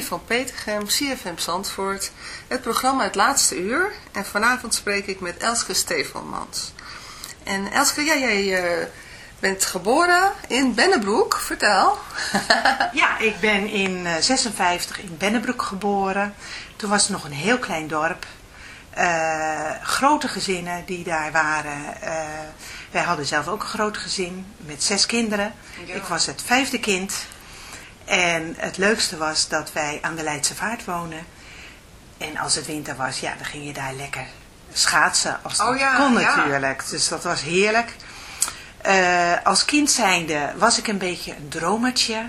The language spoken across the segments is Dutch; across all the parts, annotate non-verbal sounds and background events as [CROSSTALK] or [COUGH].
Henny van Petergem, CFM Zandvoort, het programma Het Laatste Uur. En vanavond spreek ik met Elske Stefanmans. En Elske, ja, jij uh, bent geboren in Bennebroek, vertel. [LAUGHS] ja, ik ben in uh, 56 in Bennebroek geboren. Toen was het nog een heel klein dorp. Uh, grote gezinnen die daar waren. wij hadden zelf ook een groot gezin met zes kinderen. Ja. Ik was het vijfde kind. En het leukste was dat wij aan de Leidse Vaart wonen. En als het winter was, ja, dan ging je daar lekker schaatsen. Als dat oh ja, kon natuurlijk. Ja. Dus dat was heerlijk. Uh, als kind zijnde was ik een beetje een dromertje.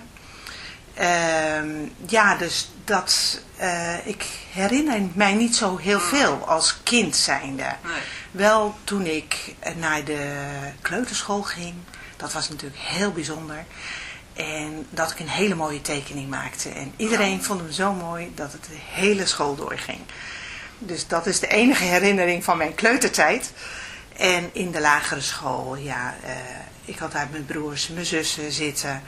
Uh, ja, dus dat, uh, ik herinner mij niet zo heel veel als kind zijnde. Nee. Wel toen ik naar de kleuterschool ging. Dat was natuurlijk heel bijzonder. En dat ik een hele mooie tekening maakte. En iedereen vond hem zo mooi dat het de hele school doorging. Dus dat is de enige herinnering van mijn kleutertijd. En in de lagere school, ja, uh, ik had daar mijn broers, mijn zussen zitten.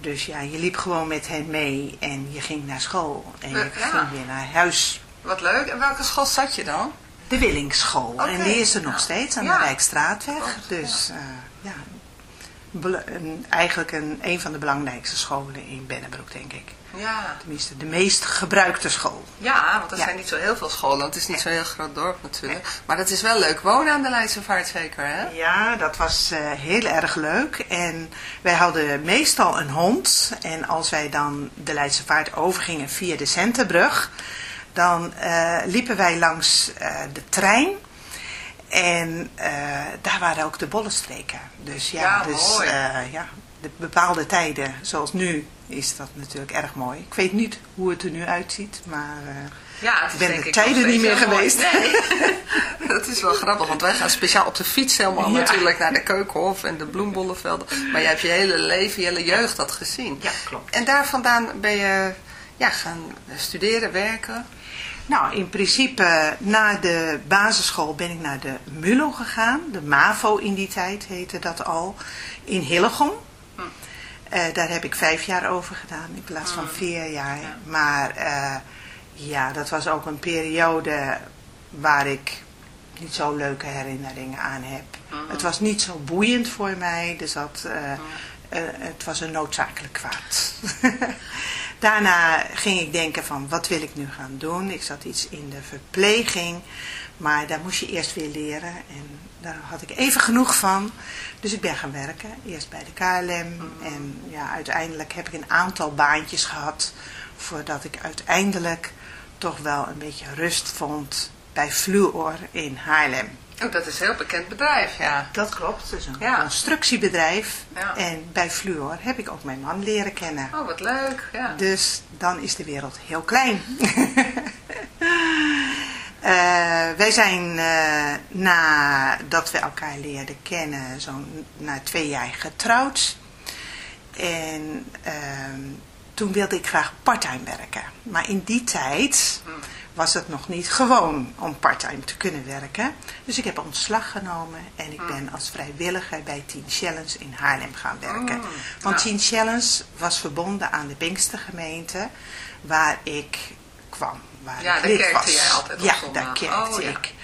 Dus ja, je liep gewoon met hen mee en je ging naar school. En je ja. ging weer naar huis. Wat leuk. En welke school zat je dan? De Willingsschool. Okay. En die is er nog steeds aan ja. de Rijkstraatweg. Dus uh, ja, een, eigenlijk een, een van de belangrijkste scholen in Bennebroek, denk ik. Ja. Tenminste, de meest gebruikte school. Ja, want er ja. zijn niet zo heel veel scholen. Het is niet zo'n heel groot dorp natuurlijk. Maar het is wel leuk wonen aan de Leidse Vaart zeker, hè? Ja, dat was uh, heel erg leuk. En wij hadden meestal een hond. En als wij dan de Leidse Vaart overgingen via de Centerbrug... dan uh, liepen wij langs uh, de trein... En uh, daar waren ook de bollenstreken. Dus ja, ja dus, uh, ja, de bepaalde tijden, zoals nu, is dat natuurlijk erg mooi. Ik weet niet hoe het er nu uitziet, maar uh, ja, het ik ben de tijden niet meer geweest. Nee. [LAUGHS] dat is wel grappig, want wij gaan speciaal op de fiets helemaal ja. natuurlijk naar de Keukenhof en de bloembollenvelden. Maar jij hebt je hele leven, je hele jeugd dat gezien. Ja, klopt. En daar vandaan ben je ja, gaan studeren, werken? Nou, in principe na de basisschool ben ik naar de MULO gegaan. De MAVO in die tijd heette dat al. In Hillegom. Hm. Uh, daar heb ik vijf jaar over gedaan in plaats van hm. vier jaar. Ja. Maar uh, ja, dat was ook een periode waar ik niet zo leuke herinneringen aan heb. Hm. Het was niet zo boeiend voor mij. Dus dat, het was een noodzakelijk kwaad. [LAUGHS] Daarna ging ik denken van wat wil ik nu gaan doen. Ik zat iets in de verpleging. Maar daar moest je eerst weer leren. En daar had ik even genoeg van. Dus ik ben gaan werken. Eerst bij de KLM. En ja, uiteindelijk heb ik een aantal baantjes gehad. Voordat ik uiteindelijk toch wel een beetje rust vond bij Fluor in Haarlem. Oh, dat is een heel bekend bedrijf, ja. Dat klopt, het is een ja. constructiebedrijf. Ja. En bij Fluor heb ik ook mijn man leren kennen. Oh, wat leuk, ja. Dus dan is de wereld heel klein. uh, [LAUGHS] wij zijn uh, nadat we elkaar leerden kennen, zo'n na twee jaar getrouwd. En uh, toen wilde ik graag parttime werken. Maar in die tijd... Was het nog niet gewoon om parttime te kunnen werken. Dus ik heb ontslag genomen en ik ben als vrijwilliger bij Teen Challenge in Haarlem gaan werken. Mm. Want Ja. Teen Challenge was verbonden aan de Pinkstergemeente waar ik kwam. Waar Ja, ik daar kerkte was. jij altijd op Ja, zondag. daar kerkte Oh, ja. ik.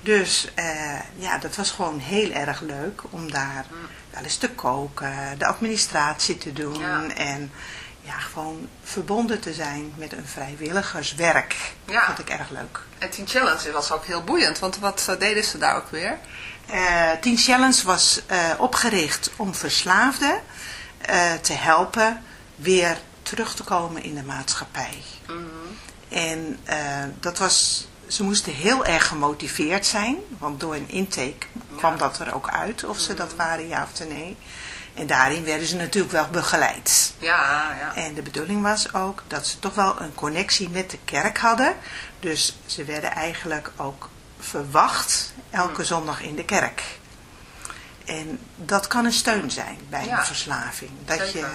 Dus eh, ja, dat was gewoon heel erg leuk om daar Mm. wel eens te koken, de administratie te doen Ja. en ja, gewoon verbonden te zijn met een vrijwilligerswerk. Ja. Dat vond ik erg leuk. En Teen Challenge was ook heel boeiend, want wat eh, deden ze daar ook weer? Eh Teen Challenge was eh, opgericht om verslaafden te helpen weer terug te komen in de maatschappij. Mhm. En dat was, ze moesten heel erg gemotiveerd zijn, want door een intake kwam dat er ook uit of ze dat waren, ja of nee. En daarin werden ze natuurlijk wel begeleid. Ja, ja. En de bedoeling was ook dat ze toch wel een connectie met de kerk hadden. Dus ze werden eigenlijk ook verwacht elke zondag in de kerk. En dat kan een steun zijn bij Ja. een verslaving. Dat je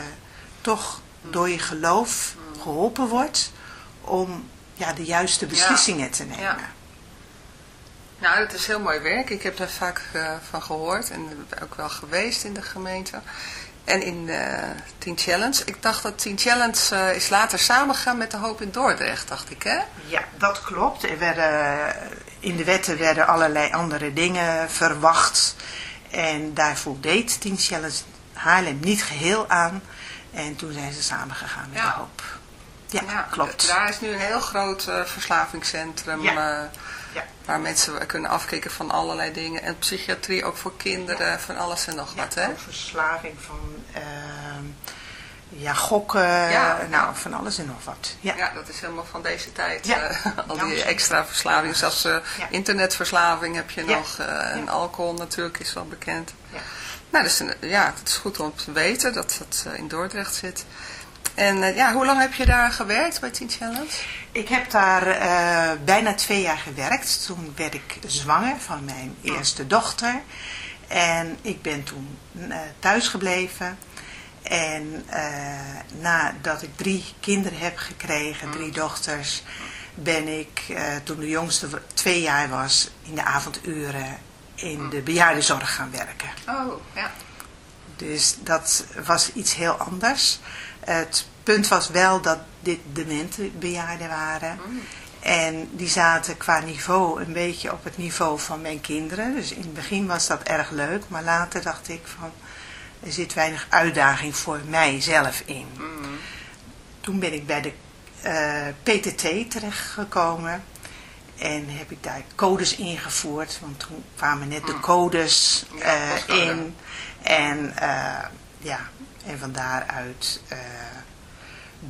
toch door je geloof geholpen wordt om ja, de juiste beslissingen te nemen. Ja. Nou, het is heel mooi werk. Ik heb daar vaak eh, van gehoord en ook wel geweest in de gemeente. En in uh, Teen Challenge. Ik dacht dat Teen Challenge uh, is later samengegaan met de Hoop in Dordrecht, dacht ik, hè? Ja, dat klopt. Er werden, in de wetten werden allerlei andere dingen verwacht. En daar voldeed Teen Challenge Haarlem niet geheel aan. En toen zijn ze samengegaan met de Hoop. Ja, ja, klopt. Daar is nu een heel groot verslavingscentrum... Ja. Ja. Waar mensen kunnen afkijken van allerlei dingen. En psychiatrie ook voor kinderen, van alles en nog wat. Hè? verslaving van uh, ja, gokken, nou van alles en nog wat. Ja. ja, dat is helemaal van deze tijd. Uh, [LAUGHS] al die extra verslaving, zelfs uh, internetverslaving heb je nog. Uh, en alcohol natuurlijk is wel bekend. Nou, dus ja, het is goed om te weten dat het in Dordrecht zit. En eh, ja, hoe lang heb je daar gewerkt bij Teen Challenge? Ik heb daar uh, bijna twee jaar gewerkt. Toen werd ik zwanger van mijn eerste dochter. En ik ben toen uh, thuis gebleven. En nadat ik drie kinderen heb gekregen, drie dochters, ben ik, toen de jongste twee jaar was, in de avonduren in de bejaardenzorg gaan werken. Oh, ja. Dus dat was iets heel anders. Het punt was wel dat dit demente bejaarden waren. Mm. En die zaten qua niveau een beetje op het niveau van mijn kinderen. Dus in het begin was dat erg leuk. Maar later dacht ik van, er zit weinig uitdaging voor mijzelf in. Mm. Toen ben ik bij de uh, eh, PTT terechtgekomen. En heb ik daar codes ingevoerd. Want toen kwamen net de mm. codes uh, in. En uh, ja, en van daaruit uh,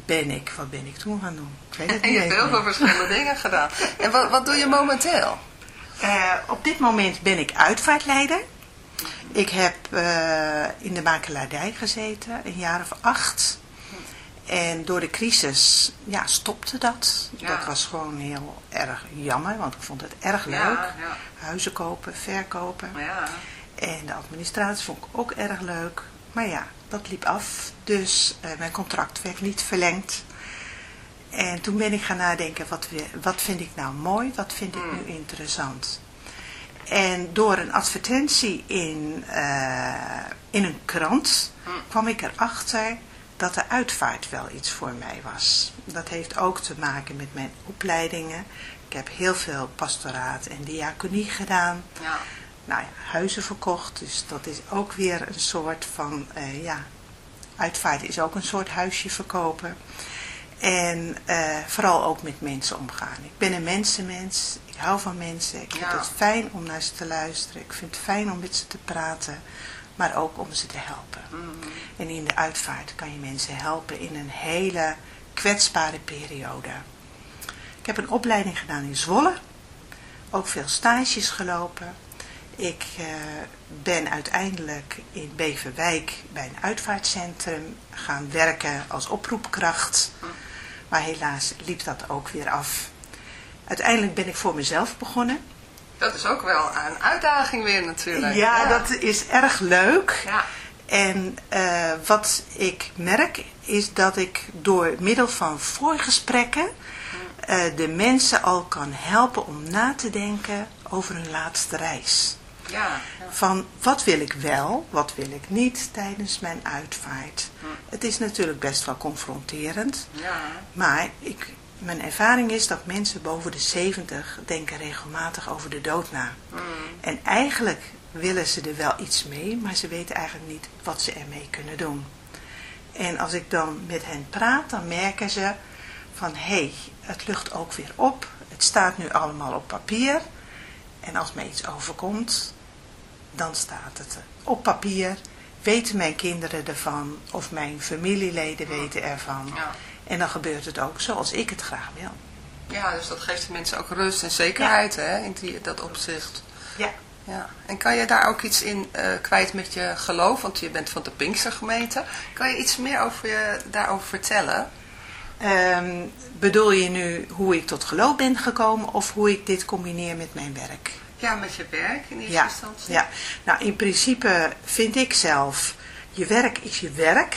ben ik, wat ben ik toen gaan doen? Ik weet het en je hebt heel veel verschillende [LAUGHS] dingen gedaan. En wat, wat doe je momenteel? Uh, op dit moment ben ik uitvaartleider. Ik heb uh, in de makelaardij gezeten, een jaar of acht. En door de crisis ja, stopte dat. Ja. Dat was gewoon heel erg jammer, want ik vond het erg leuk. Ja, Huizen kopen, verkopen. En de administratie vond ik ook erg leuk. Maar ja, dat liep af. Dus uh, mijn contract werd niet verlengd. En toen ben ik gaan nadenken, wat, wat vind ik nou mooi, wat vind ik nu hmm. interessant. En door een advertentie in, uh, in een krant hmm. kwam ik erachter dat de uitvaart wel iets voor mij was. Dat heeft ook te maken met mijn opleidingen. Ik heb heel veel pastoraat en diaconie gedaan. Ja nou ja, huizen verkocht. Dus dat is ook weer een soort van, uh, ja, uitvaart is ook een soort huisje verkopen. En uh, vooral ook met mensen omgaan. Ik ben een mensenmens. Ik hou van mensen. Ik vind het fijn om naar ze te luisteren. Ik vind het fijn om met ze te praten. Maar ook om ze te helpen. Mm. En in de uitvaart kan je mensen helpen in een hele kwetsbare periode. Ik heb een opleiding gedaan in Zwolle. Ook veel stages gelopen. Ik uh, ben uiteindelijk in Beverwijk bij een uitvaartcentrum gaan werken als oproepkracht. Maar helaas liep dat ook weer af. Uiteindelijk ben ik voor mezelf begonnen. Dat is ook wel een uitdaging weer natuurlijk. Ja, dat is erg leuk. Ja. En uh, wat ik merk is dat ik door middel van voorgesprekken uh, de mensen al kan helpen om na te denken over hun laatste reis. Ja, Van wat wil ik wel, wat wil ik niet tijdens mijn uitvaart. Hm. Het is natuurlijk best wel confronterend. Ja. Maar ik, mijn ervaring is dat mensen boven de 70 denken regelmatig over de dood na. Hm. En eigenlijk willen ze er wel iets mee, maar ze weten eigenlijk niet wat ze ermee kunnen doen. En als ik dan met hen praat, dan merken ze van hé, hey, het lucht ook weer op. Het staat nu allemaal op papier. En als mij iets overkomt, dan staat het op papier. Weten mijn kinderen ervan of mijn familieleden weten ervan. Ja. En dan gebeurt het ook zoals ik het graag wil. Ja, dus dat geeft de mensen ook rust en zekerheid hè, in die, dat opzicht. Ja. ja. En kan je daar ook iets in uh, kwijt met je geloof? Want je bent van de Pinkster gemeente. Kan je iets meer over je, daarover vertellen? Um, bedoel je nu hoe ik tot geloof ben gekomen of hoe ik dit combineer met mijn werk? Ja, met je werk in eerste instantie. Ja, nou in principe vind ik zelf, je werk is je werk.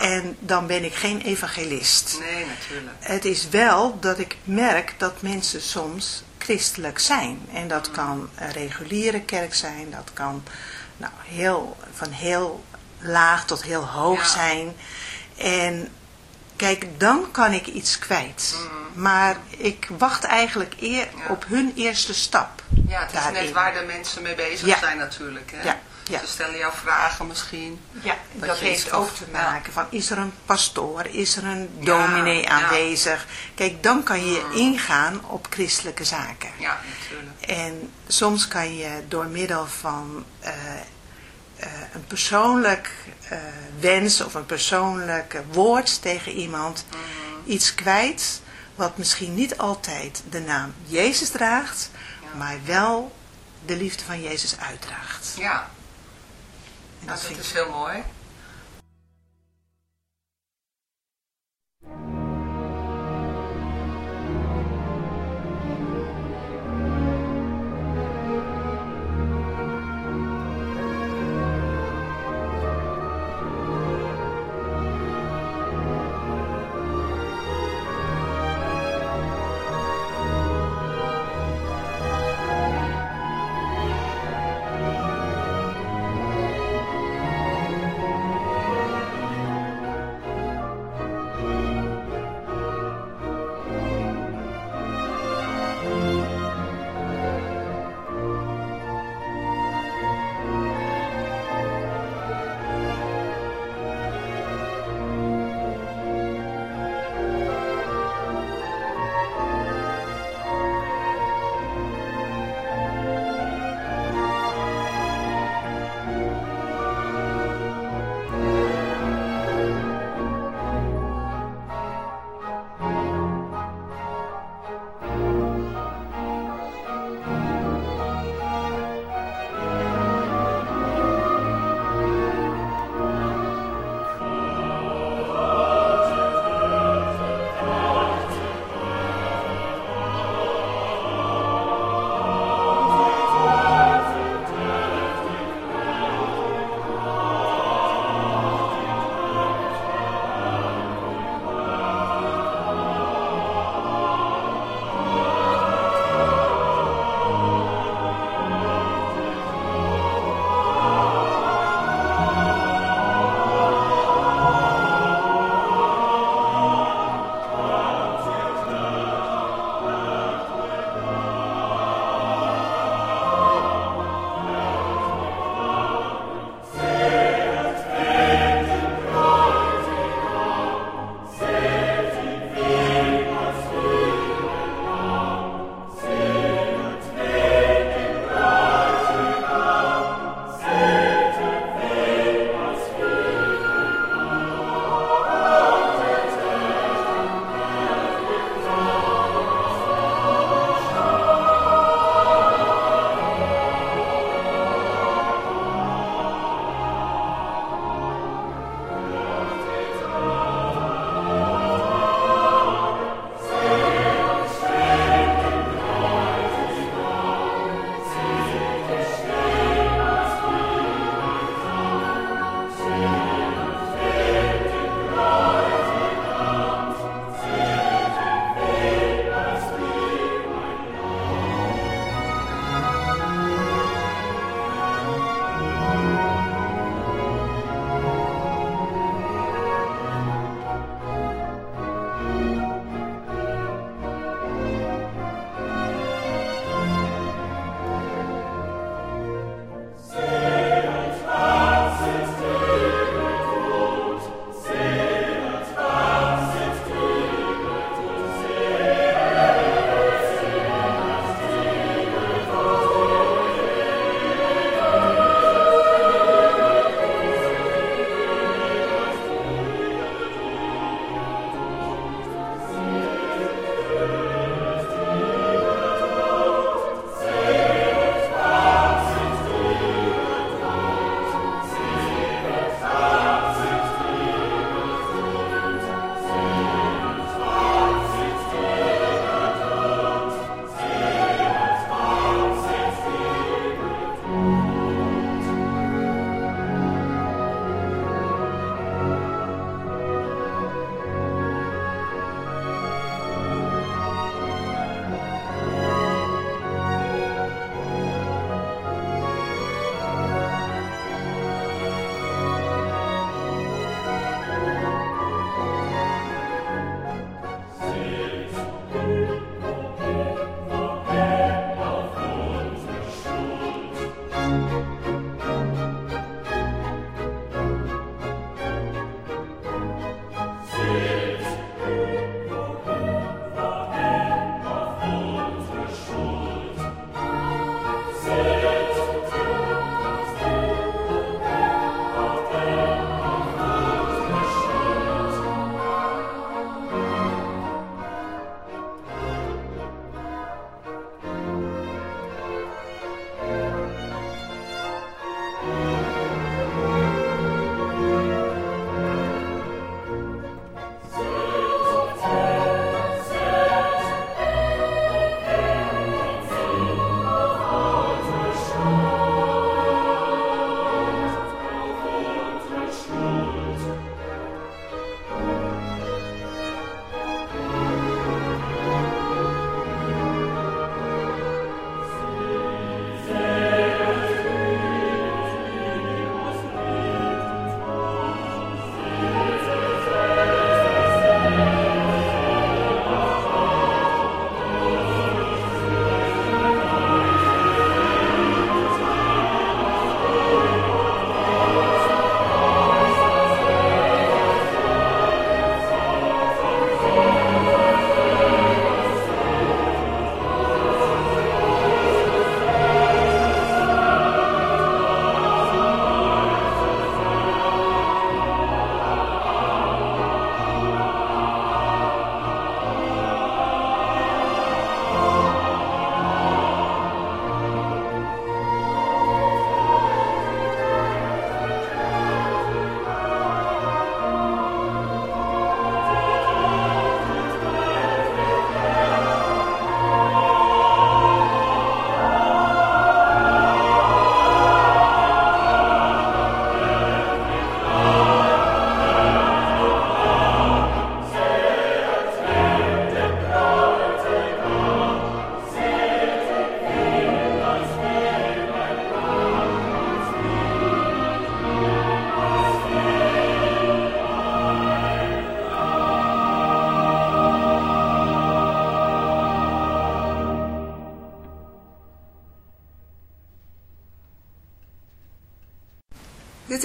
En dan ben ik geen evangelist. Nee, natuurlijk. Het is wel dat ik merk dat mensen soms christelijk zijn. En dat mm. kan een reguliere kerk zijn, dat kan nou, heel, van heel laag tot heel hoog Ja. zijn. En kijk, dan kan ik iets kwijt. Maar ik wacht eigenlijk eer. Ja. op hun eerste stap. Ja, het is daarin. net waar de mensen mee bezig Ja. zijn natuurlijk. Hè? Ja, ja. Ze stellen jou vragen misschien. Ja, Dat heeft ook te maken van is er een pastoor, is er een dominee ja. aanwezig. Kijk, dan kan je Mm. ingaan op christelijke zaken. Ja, natuurlijk. En soms kan je door middel van eh, een persoonlijk eh, wens of een persoonlijk eh, woord tegen iemand Mhm. iets kwijt wat misschien niet altijd de naam Jezus draagt, Ja. maar wel de liefde van Jezus uitdraagt. Ja, En nou, dat vind ik is heel mooi.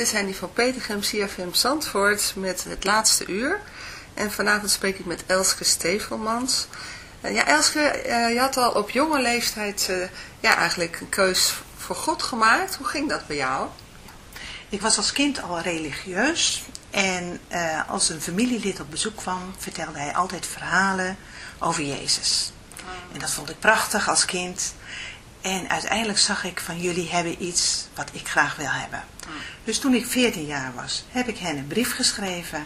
Dit is Henny van Petergem, CFM Zandvoort met het laatste uur. En vanavond spreek ik met Elske Stevelmans. Uh, ja, Elske, uh, je had al op jonge leeftijd uh, ja, eigenlijk een keus voor God gemaakt. Hoe ging dat bij jou? Ik was als kind al religieus. En als een familielid op bezoek kwam, vertelde hij altijd verhalen over Jezus. En dat vond ik prachtig als kind. En uiteindelijk zag ik van jullie hebben iets wat ik graag wil hebben. Dus toen ik 14 jaar was, heb ik hen een brief geschreven.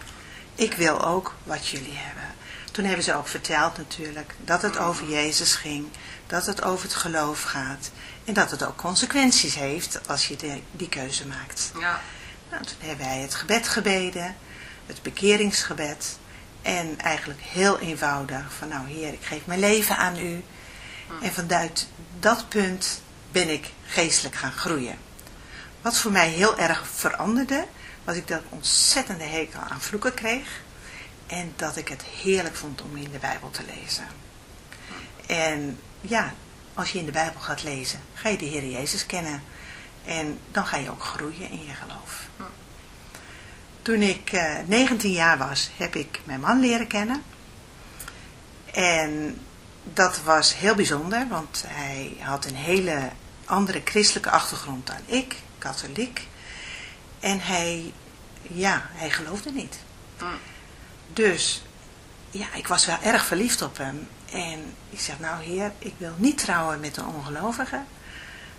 Ik wil ook wat jullie hebben. Toen hebben ze ook verteld natuurlijk dat het over Jezus ging. Dat het over het geloof gaat. En dat het ook consequenties heeft als je de, die keuze maakt. Ja. Nou, toen hebben wij het gebed gebeden. Het bekeringsgebed. En eigenlijk heel eenvoudig van nou heer, ik geef mijn leven aan u. En vanuit dat punt ben ik geestelijk gaan groeien. Wat voor mij heel erg veranderde, was ik dat ontzettende hekel aan vloeken kreeg. En dat ik het heerlijk vond om in de Bijbel te lezen. En ja, als je in de Bijbel gaat lezen, ga je de Heer Jezus kennen. En dan ga je ook groeien in je geloof. Toen ik uh, 19 jaar was, heb ik mijn man leren kennen. En dat was heel bijzonder, want hij had een hele andere christelijke achtergrond dan ik, katholiek. En hij, ja, hij geloofde niet. Dus, ja, ik was wel erg verliefd op hem. En ik zeg, nou heer, ik wil niet trouwen met een ongelovige.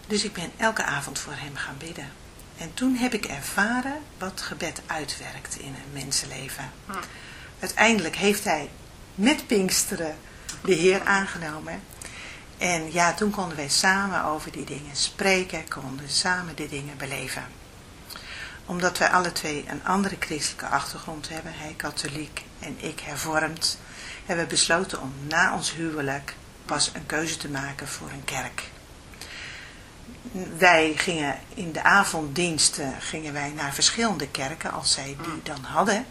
Dus ik ben elke avond voor hem gaan bidden. En toen heb ik ervaren wat gebed uitwerkt in een mensenleven. Uiteindelijk heeft hij met Pinksteren de Heer aangenomen. En ja, toen konden wij samen over die dingen spreken, konden samen die dingen beleven. Omdat wij alle twee een andere christelijke achtergrond hebben, hij katholiek en ik hervormd, hebben we besloten om na ons huwelijk pas een keuze te maken voor een kerk. Wij gingen in de avonddiensten gingen wij naar verschillende kerken, als zij die dan hadden.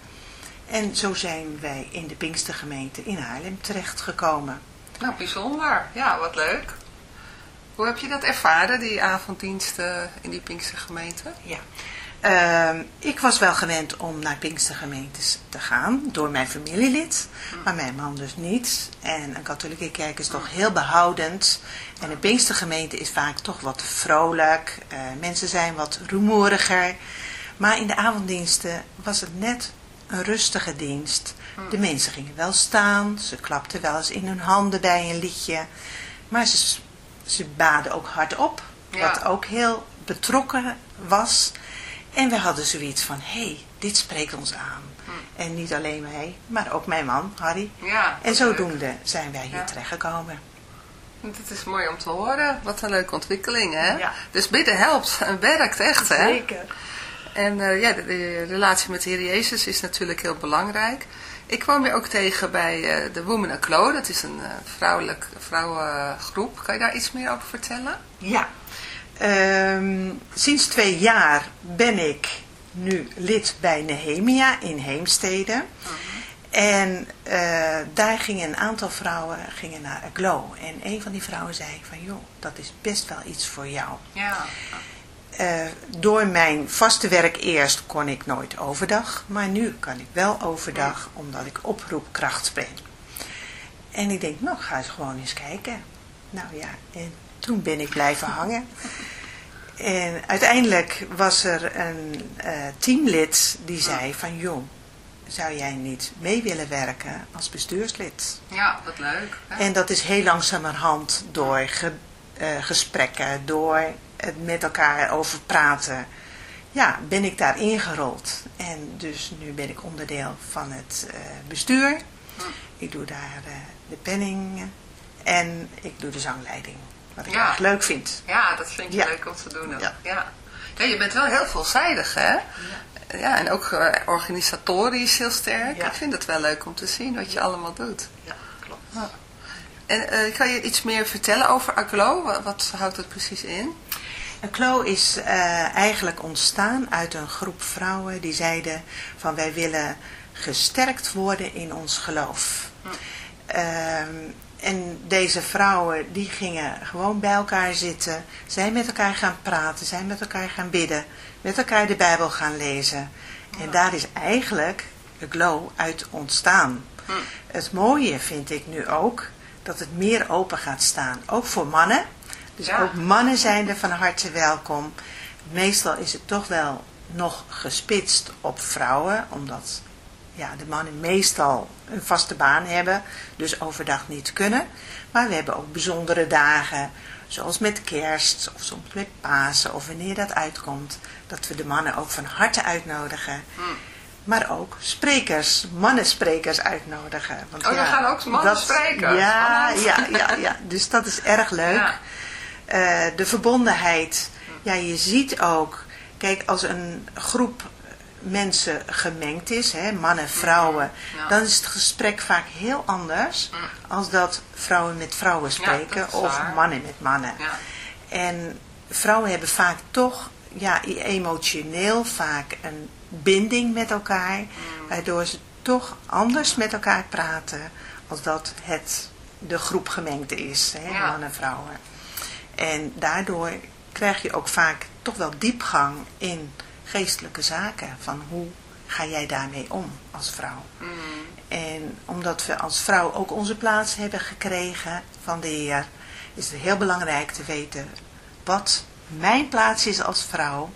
En zo zijn wij in de Pinkstergemeente in Haarlem terechtgekomen. Nou, bijzonder. Ja, wat leuk. Hoe heb je dat ervaren, die avonddiensten in die Pinkstergemeente? Ja. Uh, ik was wel gewend om naar Pinkstergemeentes te gaan, door mijn familielid, maar mijn man dus niet. En een katholieke kerk is toch heel behoudend. En een Pinkstergemeente is vaak toch wat vrolijk. Uh, mensen zijn wat rumoeriger. Maar in de avonddiensten was het net een rustige dienst. De mensen gingen wel staan, ze klapten wel eens in hun handen bij een liedje. Maar ze, ze baden ook hardop, ja. wat ook heel betrokken was. En we hadden zoiets van, hé, hey, dit spreekt ons aan. Hm. En niet alleen mij, maar ook mijn man, Harry. Ja, en zodoende leuk. zijn wij hier ja. terechtgekomen. Het is mooi om te horen. Wat een leuke ontwikkeling, hè? Ja. Dus bidden helpt en werkt echt, hè? Zeker. En uh, ja, de, de, relatie met de Heer Jezus is natuurlijk heel belangrijk. Ik kwam je ook tegen bij uh, de Women Aglow. Dat is een uh, vrouwelijk, vrouwengroep. Kan je daar iets meer over vertellen? Ja. Um, sinds twee jaar ben ik nu lid bij Nehemia in Heemstede. -huh. En daar gingen een aantal vrouwen gingen naar Aglow. En een van die vrouwen zei van, joh, dat is best wel iets voor jou. Ja. Uh, door mijn vaste werk eerst kon ik nooit overdag, maar nu kan ik wel overdag, omdat ik oproepkracht ben. En ik denk, nou ga eens gewoon eens kijken. Nou ja, en toen ben ik blijven hangen. En uiteindelijk was er een uh, teamlid die zei van, joh, zou jij niet mee willen werken als bestuurslid? Ja, wat leuk. Hè? En dat is heel langzamerhand door ge, uh, gesprekken, door het met elkaar over praten, ja, ben ik daar ingerold. En dus nu ben ik onderdeel van het uh, bestuur. Ik doe daar uh, de penning en ik doe de zangleiding. Wat ik ja. erg leuk vind. Ja, dat vind ik ja. leuk om te doen. Ja. Ja. ja, je bent wel heel veelzijdig, hè? Ja. Ja, en ook uh, organisatorisch heel sterk. Ik vind het wel leuk om te zien wat je allemaal doet. Ja, klopt. En kan je iets meer vertellen over ACLO? Wat, wat houdt het precies in? ACLO is uh, eigenlijk ontstaan uit een groep vrouwen die zeiden van wij willen gesterkt worden in ons geloof. Hm. Uh, en deze vrouwen die gingen gewoon bij elkaar zitten, zijn met elkaar gaan praten, zijn met elkaar gaan bidden, met elkaar de Bijbel gaan lezen. En daar is eigenlijk de glow uit ontstaan. Hm. Het mooie vind ik nu ook dat het meer open gaat staan, ook voor mannen. Dus Ja. ook mannen zijn er van harte welkom. Meestal is het toch wel nog gespitst op vrouwen, omdat ja, de mannen meestal een vaste baan hebben, dus overdag niet kunnen. Maar we hebben ook bijzondere dagen, zoals met kerst of soms met Pasen of wanneer dat uitkomt, dat we de mannen ook van harte uitnodigen. Hm. Maar ook sprekers, mannensprekers uitnodigen. Want Oh, er gaan ook mannen spreken. Ja, Spannend. ja, ja, ja, dus dat is erg leuk. Ja. Eh, de verbondenheid. Ja, je ziet ook, kijk, als een groep mensen gemengd is, hè, mannen, vrouwen, Ja. dan is het gesprek vaak heel anders als dat vrouwen met vrouwen spreken of waar. mannen met mannen. Ja. En vrouwen hebben vaak toch, ja, emotioneel vaak een binding met elkaar, waardoor ze toch anders met elkaar praten als dat het de groep gemengd is, hè, mannen en vrouwen. En daardoor krijg je ook vaak toch wel diepgang in geestelijke zaken, van hoe ga jij daarmee om als vrouw. Mm. En omdat we als vrouw ook onze plaats hebben gekregen van de Heer, is het heel belangrijk te weten wat mijn plaats is als vrouw,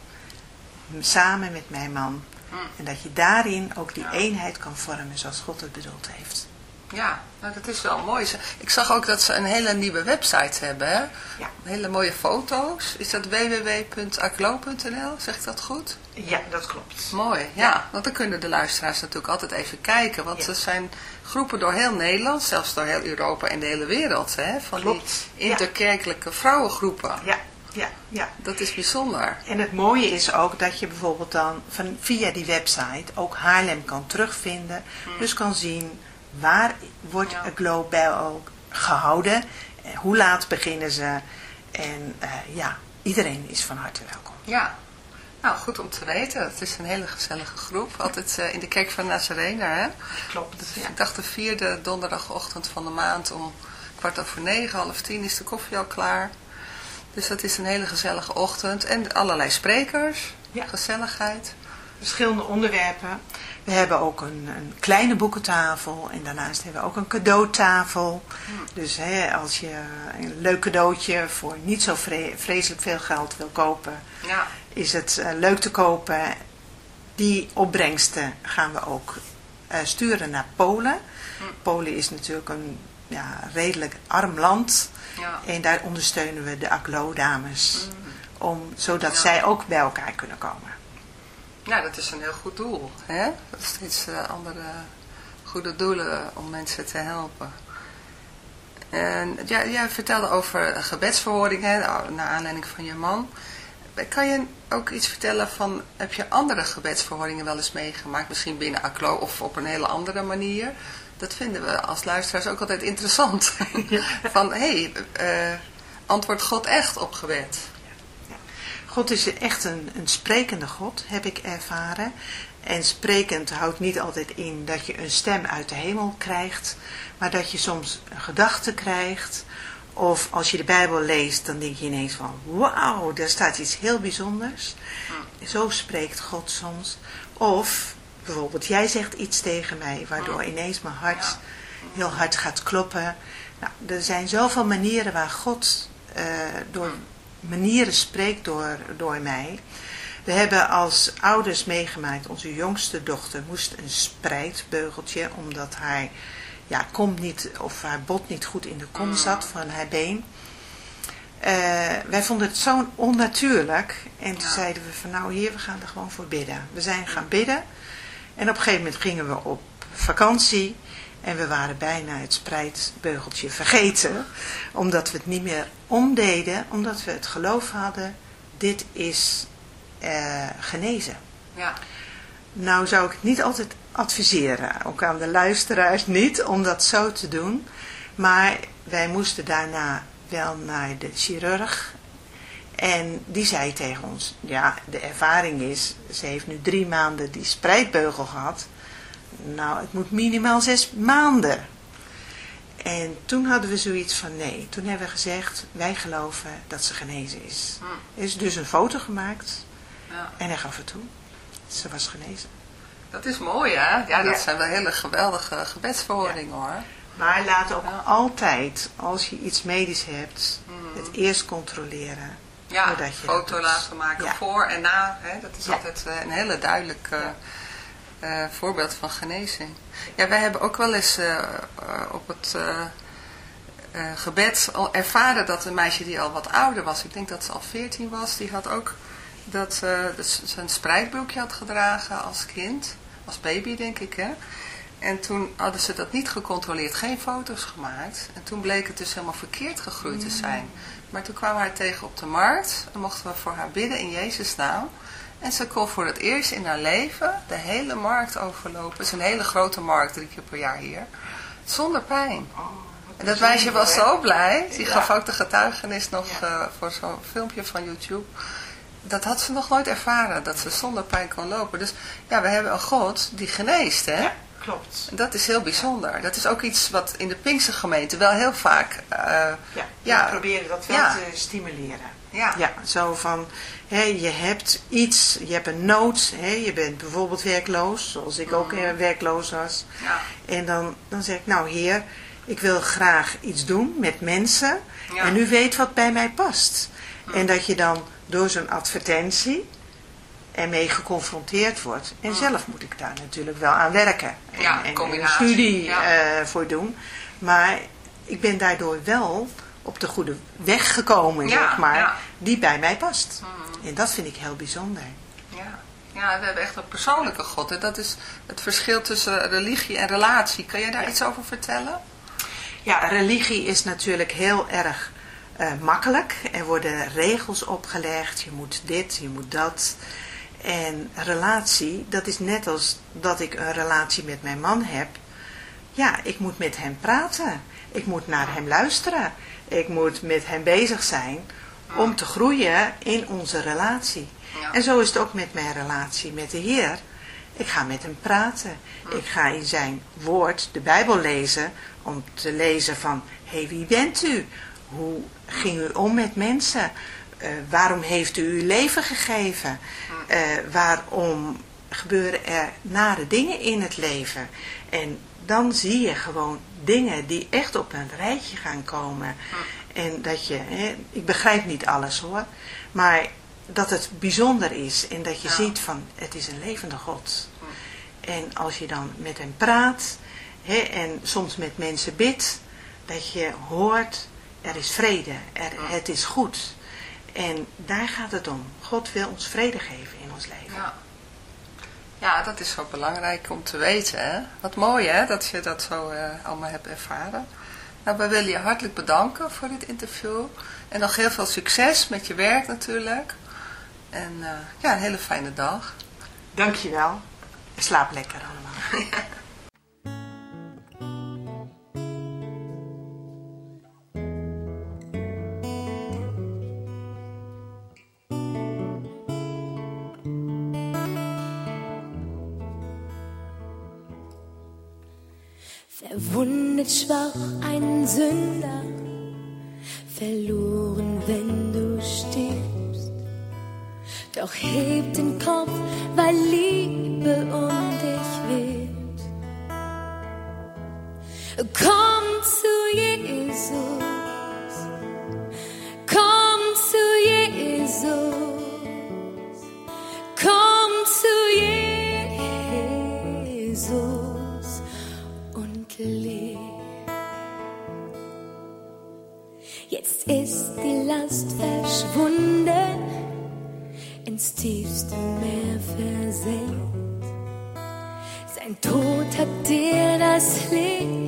samen met mijn man. Hm. En dat je daarin ook die Ja. eenheid kan vormen zoals God het bedoeld heeft. Ja, nou, dat is wel mooi. Ik zag ook dat ze een hele nieuwe website hebben. Hè? Ja. Hele mooie foto's. Is dat www.aclo.nl? Zeg ik dat goed? Ja, dat klopt. Mooi, ja. Want dan kunnen de luisteraars natuurlijk altijd even kijken. Want Ja. er zijn groepen door heel Nederland, zelfs door heel Europa en de hele wereld. Hè? Van Klopt, die interkerkelijke vrouwengroepen. Ja, ja, ja. Dat is bijzonder. En het mooie is ook dat je bijvoorbeeld dan van, via die website ook Haarlem kan terugvinden. Dus kan zien waar wordt Ja. Glow Bell gehouden. eh, Hoe laat beginnen ze. En eh, ja, iedereen is van harte welkom. Ja, nou goed om te weten. Het is een hele gezellige groep. Altijd eh, in de kerk van Nazarena, hè? Klopt. Ja. Ik dacht de vierde donderdagochtend van de maand om kwart over negen, half tien is de koffie al klaar. Dus dat is een hele gezellige ochtend. En allerlei sprekers, Ja. gezelligheid. Verschillende onderwerpen. We hebben ook een, een kleine boekentafel. En daarnaast hebben we ook een cadeautafel. Dus hè, als je een leuk cadeautje voor niet zo vre- vreselijk veel geld wil kopen. Ja, is het eh, leuk te kopen. Die opbrengsten gaan we ook eh, sturen naar Polen. Polen is natuurlijk een ja, redelijk arm land. ja. En daar ondersteunen we de ACLO-dames. Om, zodat zij ook bij elkaar kunnen komen. Ja, dat is een heel goed doel. Hè? Dat is steeds eh, andere goede doelen om mensen te helpen. En ja, jij vertelde over gebedsverhoring, hè, naar aanleiding van je man. Kan je ook iets vertellen van, heb je andere gebedsverhoringen wel eens meegemaakt? Misschien binnen ACLO of op een hele andere manier? Dat vinden we als luisteraars ook altijd interessant. van, hé, hey, eh, antwoordt God echt op gebed? God is echt een, een sprekende God, heb ik ervaren. En sprekend houdt niet altijd in dat je een stem uit de hemel krijgt, maar dat je soms een gedachte krijgt. Of als je de Bijbel leest, dan denk je ineens van, wauw, daar staat iets heel bijzonders. Zo spreekt God soms. Of bijvoorbeeld, jij zegt iets tegen mij, waardoor ineens mijn hart heel hard gaat kloppen. Nou, er zijn zoveel manieren waar God eh, door manieren spreekt door, door mij. We hebben als ouders meegemaakt, onze jongste dochter moest een spreidbeugeltje, omdat haar ja, kom niet, of haar bot niet goed in de kom zat van haar been. Eh, wij vonden het zo onnatuurlijk. En toen Ja. zeiden we van nou hier, we gaan er gewoon voor bidden. We zijn gaan bidden. En op een gegeven moment gingen we op vakantie. En we waren bijna het spreidbeugeltje vergeten. Omdat we het niet meer omdeden. Omdat we het geloof hadden, dit is eh, genezen. Ja, Nou zou ik het niet altijd adviseren, ook aan de luisteraars niet, om dat zo te doen. Maar wij moesten daarna wel naar de chirurg. En die zei tegen ons, ja, de ervaring is, ze heeft nu drie maanden die spreidbeugel gehad. Nou, het moet minimaal zes maanden. En toen hadden we zoiets van nee. Toen hebben we gezegd, wij geloven dat ze genezen is. Hm. Er is dus een foto gemaakt Ja. en hij gaf het toe. Ze was genezen. Dat is mooi, hè? Ja, dat Ja. zijn wel hele geweldige gebedsverhoringen, hoor. Maar laat ook altijd, als je iets medisch hebt, Mhm. het eerst controleren. Ja, je foto laten maken voor en na. Hè? Dat is altijd eh, een hele duidelijk eh, voorbeeld van genezing. Ja, wij hebben ook wel eens eh, eh, op het gebed al ervaren dat een meisje die al wat ouder was, ik denk dat ze al 14 was, die had ook dat, dat ze een spreidbroekje had gedragen als kind, als baby denk ik hè. En toen hadden ze dat niet gecontroleerd, geen foto's gemaakt. En toen bleek het dus helemaal verkeerd gegroeid te zijn. Maar toen kwamen we haar tegen op de markt en mochten we voor haar bidden in Jezus' naam. En ze kon voor het eerst in haar leven de hele markt overlopen. Het is een hele grote markt, drie keer per jaar hier. Zonder pijn. En dat meisje was zo blij. Die Ja. gaf ook de getuigenis nog Ja. eh, voor zo'n filmpje van YouTube. Dat had ze nog nooit ervaren, dat ze zonder pijn kon lopen. Dus ja, we hebben een God die geneest, hè? Ja, klopt. En Dat is heel bijzonder. Dat is ook iets wat in de Pinkse gemeente wel heel vaak... eh, Ja, we proberen dat wel te stimuleren. Ja, Ja, zo van, hè, je hebt iets, je hebt een nood, hè, je bent bijvoorbeeld werkloos, zoals ik ook eh, werkloos was. ja, En dan, dan zeg ik, nou heer, ik wil graag iets doen met mensen Ja. en u weet wat bij mij past. En dat je dan door zo'n advertentie ermee geconfronteerd wordt. En zelf moet ik daar natuurlijk wel aan werken. En, Ja, en een combinatie, studie eh, voor doen. Maar ik ben daardoor wel op de goede weg gekomen, Ja, zeg maar, ja. Die bij mij past. En dat vind ik heel bijzonder. ja. Ja, we hebben echt een persoonlijke God. En dat is het verschil tussen religie en relatie. Kan jij daar iets over vertellen? Ja, religie is natuurlijk heel erg eh, makkelijk. Er worden regels opgelegd. Je moet dit, je moet dat. En relatie, dat is net als dat ik een relatie met mijn man heb. Ja, ik moet met hem praten. Ik moet naar hem luisteren. Ik moet met hem bezig zijn om te groeien in onze relatie. Ja. En zo is het ook met mijn relatie met de Heer. Ik ga met hem praten. Ik ga in zijn woord de Bijbel lezen om te lezen van, hé, hey, wie bent u? Hoe ging u om met mensen? Eh, waarom heeft u uw leven gegeven? Eh, waarom gebeuren er nare dingen in het leven? En dan zie je gewoon dingen die echt op een rijtje gaan komen. En dat je, hè, ik begrijp niet alles hoor, maar dat het bijzonder is en dat je Ja. ziet van het is een levende God. En als je dan met hem praat hè, en soms met mensen bidt, dat je hoort er is vrede, er, het is goed. En daar gaat het om. God wil ons vrede geven in ons leven. Ja. Ja, dat is zo belangrijk om te weten. Hè? Wat mooi hè, dat je dat zo eh, allemaal hebt ervaren. Nou, we willen je hartelijk bedanken voor dit interview. En nog heel veel succes met je werk natuurlijk. En eh, ja, een hele fijne dag. Dankjewel. Slaap lekker allemaal. [LAUGHS] Verwundet schwach ein Sünder, verloren, wenn du stirbst. Doch heb den Kopf, weil Liebe um dich weht. Komm zu Jesus, tiefste Meer versenkt. Sein Tod hat dir das Leben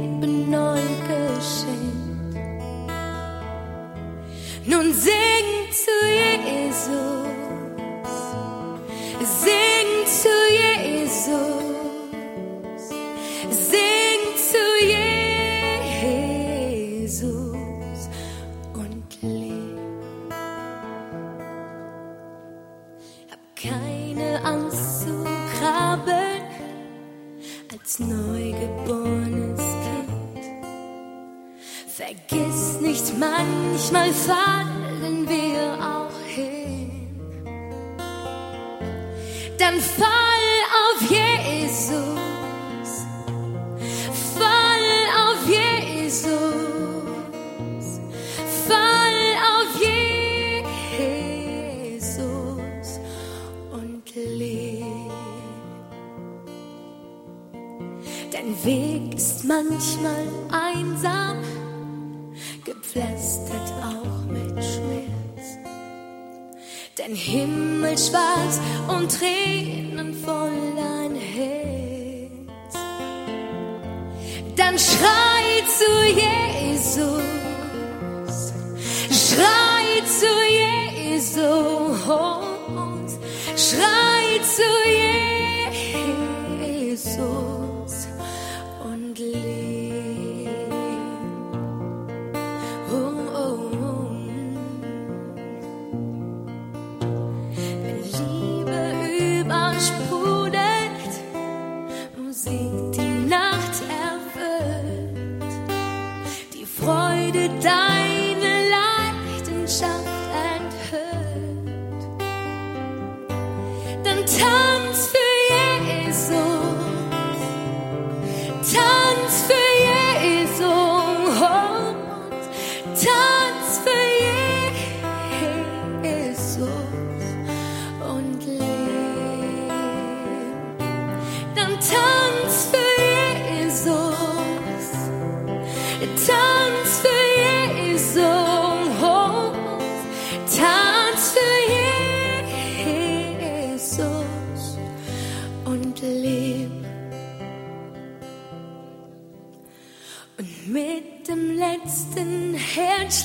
Tränen voll dein Herz. Dann schrei zu Jesus, schrei zu Jesus, schrei can't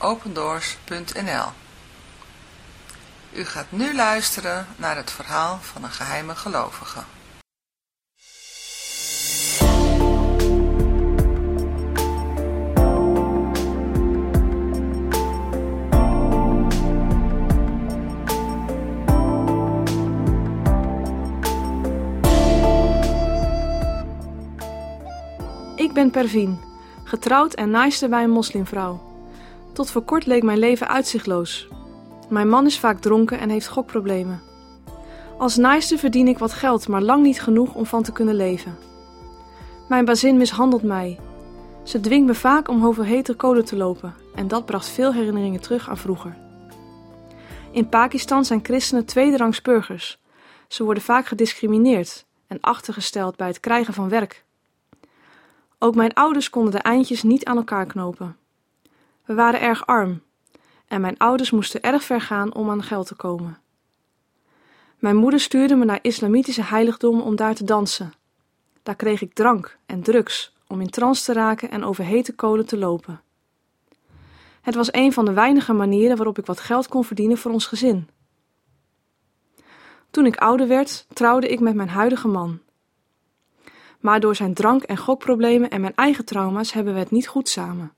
www.opendoors.nl U gaat nu luisteren naar het verhaal van een geheime gelovige. Ik ben Pervin, getrouwd en naaister bij een moslimvrouw. Tot voor kort leek mijn leven uitzichtloos. Mijn man is vaak dronken en heeft gokproblemen. Als naaister verdien ik wat geld, maar lang niet genoeg om van te kunnen leven. Mijn bazin mishandelt mij. Ze dwingt me vaak om over hete kolen te lopen en dat bracht veel herinneringen terug aan vroeger. In Pakistan zijn christenen tweederangs burgers. Ze worden vaak gediscrimineerd en achtergesteld bij het krijgen van werk. Ook mijn ouders konden de eindjes niet aan elkaar knopen. We waren erg arm en mijn ouders moesten erg ver gaan om aan geld te komen. Mijn moeder stuurde me naar islamitische heiligdommen om daar te dansen. Daar kreeg ik drank en drugs om in trance te raken en over hete kolen te lopen. Het was een van de weinige manieren waarop ik wat geld kon verdienen voor ons gezin. Toen ik ouder werd, trouwde ik met mijn huidige man. Maar door zijn drank- en gokproblemen en mijn eigen trauma's hebben we het niet goed samen.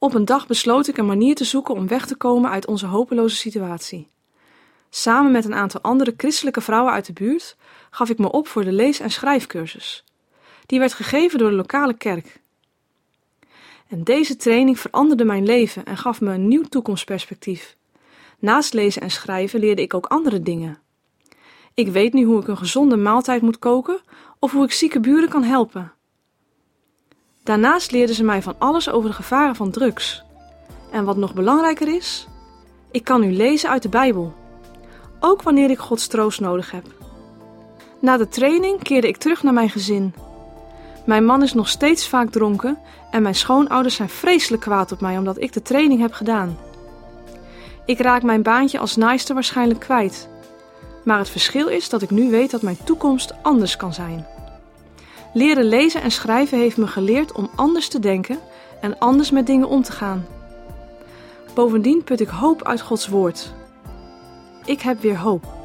Op een dag besloot ik een manier te zoeken om weg te komen uit onze hopeloze situatie. Samen met een aantal andere christelijke vrouwen uit de buurt gaf ik me op voor de lees- en schrijfcursus. Die werd gegeven door de lokale kerk. En deze training veranderde mijn leven en gaf me een nieuw toekomstperspectief. Naast lezen en schrijven leerde ik ook andere dingen. Ik weet nu hoe ik een gezonde maaltijd moet koken of hoe ik zieke buren kan helpen. Daarnaast leerden ze mij van alles over de gevaren van drugs. En wat nog belangrijker is, ik kan nu lezen uit de Bijbel, ook wanneer ik Gods troost nodig heb. Na de training keerde ik terug naar mijn gezin. Mijn man is nog steeds vaak dronken en mijn schoonouders zijn vreselijk kwaad op mij omdat ik de training heb gedaan. Ik raak mijn baantje als naaister waarschijnlijk kwijt. Maar het verschil is dat ik nu weet dat mijn toekomst anders kan zijn. Leren lezen en schrijven heeft me geleerd om anders te denken en anders met dingen om te gaan. Bovendien put ik hoop uit Gods woord. Ik heb weer hoop.